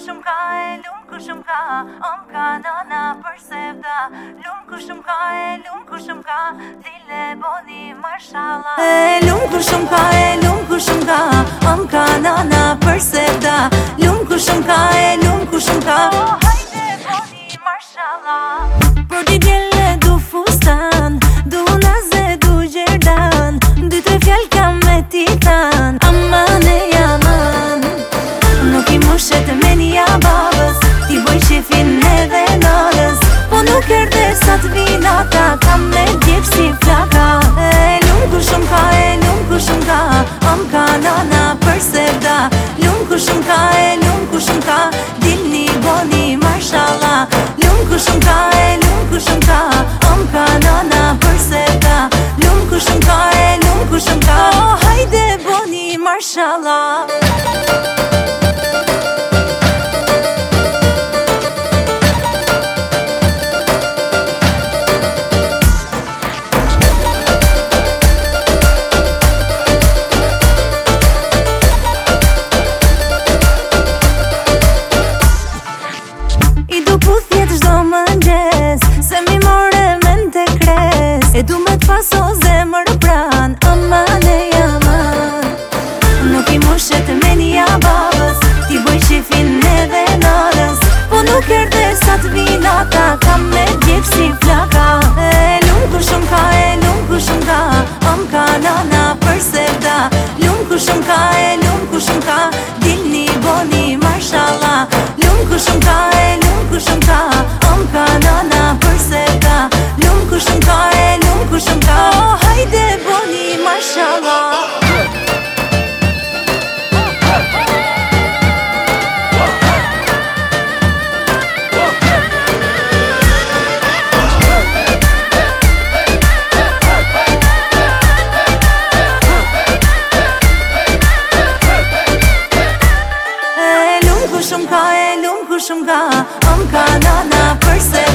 kushum ka e lum kushum ka om ka nana për sevda lum kushum ka e lum kushum ka dile boni mashallah e lum kushum ka e lum kushum ka om ka nana për sevda lum kushum ka e lum kushum ka oh, hajde boni mashallah kushet e menja babës Ti voj qifin e dhe nërës Po nuk erde sa të vina ta Kam me djep si flaka E lumë ku shumë ka, e lumë ku shumë ka Am ka nana për se vda Lumë shumë ka, e lumë ku shumë ka Dilni, boni, marshala Lumë ku shumë ka, e lumë ku shumë ka Am ka nana për se vda Lumë shumë ka, e lumë ku shumë ka hajde, boni, marshala Lungu shumka e lungu shumka Amka, nana, përseka Lungu shumka e lungu shumka O, hajde bëni ma e lungu shumka fushëm ka Om ka nana përse